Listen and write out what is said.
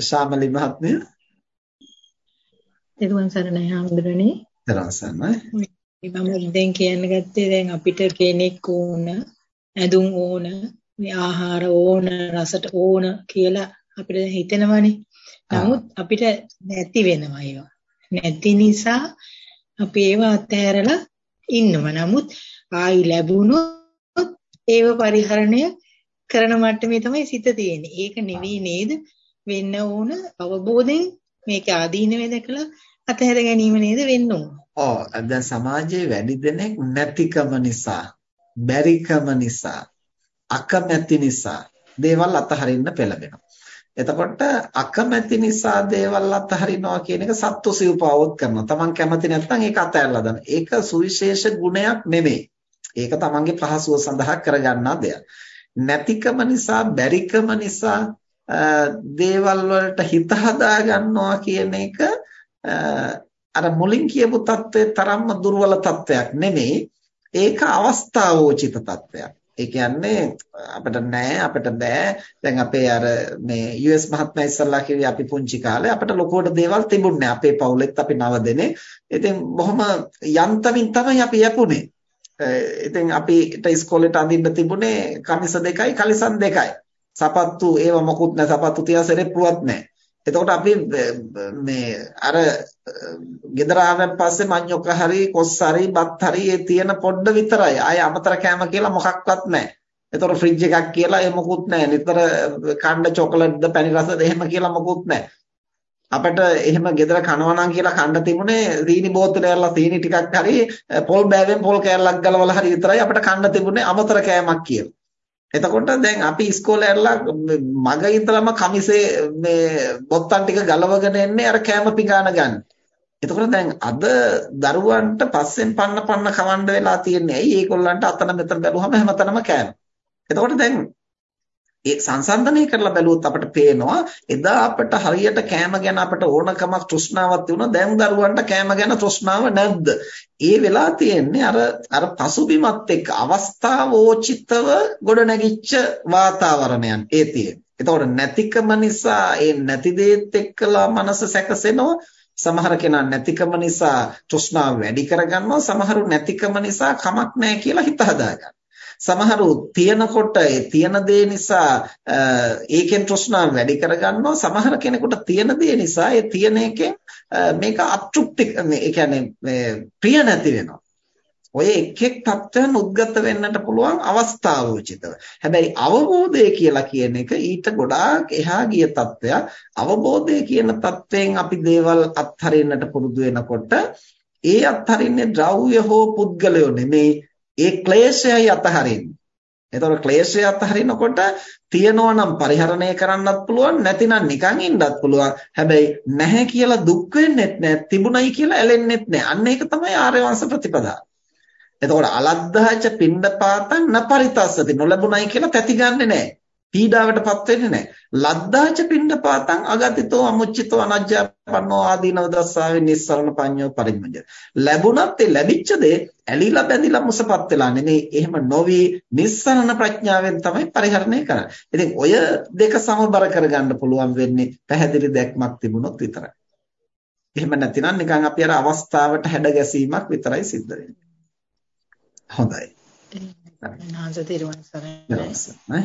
ශාමලි මහත්මිය. එතුමන් සරණයි හාමුදුරනේ. දරවසන්නයි මම දැන් කියන්න ගත්තේ දැන් අපිට කෙනෙක් ඕන ඇඳුම් ඕන මේ ආහාර ඕන රසට ඕන කියලා අපිට හිතෙනවනේ. නමුත් අපිට නැති වෙනවා ඒවා. නැති නිසා අපි ඒවා අත්හැරලා ඉන්නවා. නමුත් ආයි ලැබුණොත් ඒව පරිහරණය කරන මට්ටමේ තමයි සිත තියෙන්නේ. ඒක නෙවෙයි නේද වෙන්න ඕන අවබෝධයෙන් මේක ආදීනවේ දැකලා අතහැර ගැනීම නේද වෙන්න ඕන. ඔව් දැන් සමාජයේ වැඩි දෙනෙක් නැතිකම නිසා, බැරිකම නිසා, අකමැති නිසා දේවල් අතහරින්න පෙළඹෙනවා. එතකොට අකමැති නිසා දේවල් අතහරිනවා කියන එක සත්තු සිව්පාවොත් කරනවා. Taman කැමති නැත්නම් ඒක අතහැරලා දාන. ඒක සුවිශේෂ ගුණයක් නෙමෙයි. ඒක Tamanගේ පහසුව සඳහා කරගන්නා දෙයක්. නැතිකම නිසා, බැරිකම නිසා දේවල් වලට හිත හදා ගන්නවා කියන එක අර මුලින් කියපු தත්ත්වයේ තරම්ම දුර්වල තත්ත්වයක් නෙමෙයි. ඒක අවස්ථාවෝචිත තත්ත්වයක් ඒ කියන්නේ අපිට නෑ අපිට බෑ. දැන් අපේ අර මේ US මහත්මයා ඉස්සල්ලා කිව්වේ අපි පුංචි කාලේ අපිට ලොකුවට දේවල් තිබුණේ අපේ පවුලෙත් අපි නව දෙනේ. ඉතින් බොහොම යන්තමින් තමයි අපි යපුනේ ඉතින් අපිට ඉස්කෝලේට අඳින්න තිබුණේ කමිස දෙකයි කලිසම් දෙකයි. සපත්තු ඒව මොකුත් නැහැ සපත්තු තියා සෙරෙප්පුවක් නැහැ. එතකොට අපි මේ අර ගෙදර ආවන් පස්සේ මඤ්ඤොක හරි කොස් හරි බත් හරි ඒ තියෙන පොඩ්ඩ විතරයි. ආයේ අමතර කෑම කියලා මොකක්වත් නැහැ. එතකොට ෆ්‍රිජ් එකක් කියලා ඒ මොකුත් නැහැ. නිතර කණ්ඩ චොකලට්ද පැණි රසද එහෙම කියලා මොකුත් නැහැ. අපිට එහෙම ගෙදර කනවා නම් කියලා කන්න තිබුණේ සීනි බෝතලයල්ලා සීනි ටිකක් හරි පොල් බෑවෙන් පොල් කෑල්ලක් ගලවලා හරි විතරයි අපිට කන්න තිබුණේ අමතර කෑමක් කියලා. එතකොට දැන් අපි ඉස්කෝලේ ඇරලා මග ඉඳලම කමිසේ මේ බොත්තම් ටික ගලවගෙන එන්නේ අර කෑම පිඟාන ගන්න. එතකොට දැන් අද දරුවන්ට පස්සෙන් පන්න පන්න කවන්න වෙලා තියෙන්නේ. ඇයි ඒගොල්ලන්ට අතන මෙතන බැලුවම හැමතැනම කෑම. එතකොට දැන් ඒ සංසන්දනය කරලා බැලුවොත් අපිට පේනවා එදා අපිට හරියට කෑම ගැන අපිට ඕනකමක් තෘෂ්ණාවක් තිබුණා. දැන් දරුවන්ට කෑම ගැන තෘෂ්ණාව නැද්ද? ඒ වෙලා තියෙන්නේ අර අර පසුබිමත් එක්ක අවස්ථාවෝචිතව ගොඩනැගිච්ච වාතාවරණයන් ඒ තියෙන්නේ. එතකොට නැතිකම නිසා ඒ නැති දේත් එක්කලා මනස සැකසෙනවා. සමහර කෙනා නැතිකම නිසා තෘෂ්ණාව වැඩි කරගන්නවා. සමහරු නැතිකම නිසා කමක් නැහැ කියලා හිත හදාගන්නවා. සමහරු තියනකොට ඒ තියන දේ නිසා ඒකෙන් තෘෂ්ණාව වැඩි කරගන්නවා සමහර කෙනෙකුට තියන දේ නිසා ඒ තියන එකෙන් මේක අතෘප්ති ඒ කියන්නේ ප්‍රිය නැති වෙනවා ඔය එක් එක් තත්ත්වයන් උද්ගත වෙන්නට පුළුවන් අවස්ථාවෝචිතව. හැබැයි අවබෝධය කියලා කියන එක ඊට ගොඩාක් එහා ගිය තත්ත්වයක්. අවබෝධය කියන තත්ත්වයෙන් අපි දේවල් අත්හරින්නට පුරුදු වෙනකොට ඒ අත්හරින්නේ ද්‍රව්‍ය හෝ පුද්ගලයෝ නෙමෙයි ඒ ක්ලේශයයි අතහරින්නේ. එතකොට ක්ලේශය අතහරිනකොට තියනවා නම් පරිහරණය කරන්නත් පුළුවන් නැතිනම් නිකන් ඉන්නත් පුළුවන්. හැබැයි නැහැ කියලා දුක් වෙන්නෙත් නැහැ, තිබුණයි කියලා ඇලෙන්නෙත් නැහැ. අන්න ඒක තමයි ආර්ය වංශ ප්‍රතිපදාව. එතකොට අලද්දාච පින්ඩපාතං නපරිතස්සති නොලැබුණයි කියලා තැති ගන්නෙ නැහැ. පීඩාවටපත් වෙන්නේ නැහැ. ලද්දාච පින්ඩපාතං අගතිතෝ අමුච්චිතෝ අනජ්ජපන්නෝ ආදීනව දස්සාවේ නිස්සරණ පඤ්ඤෝ පරිමජ්ජ. ලැබුණත් ඒ ලැබිච්ච දේ ඇලිලා බැඳිලා මුසපත් වෙලා නෙමෙයි. එහෙම නොවි නිස්සරණ ප්‍රඥාවෙන් තමයි පරිහරණය කරන්නේ. ඉතින් ඔය දෙක සමබර කරගන්න පුළුවන් වෙන්නේ පැහැදිලි දැක්මක් තිබුණොත් විතරයි. එහෙම නැතිනම් නිකන් අපි අර අවස්ථාවට හැඩ ගැසීමක් විතරයි සිද්ධ වෙන්නේ. හොඳයි. නාසතිරුවන් සරණයි.